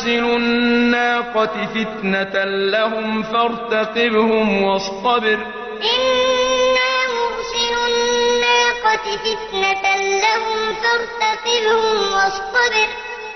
نرسل الناقة فتنة لهم فارتقبهم واصطبر إنا مرسل الناقة فتنة لهم فارتقبهم واصطبر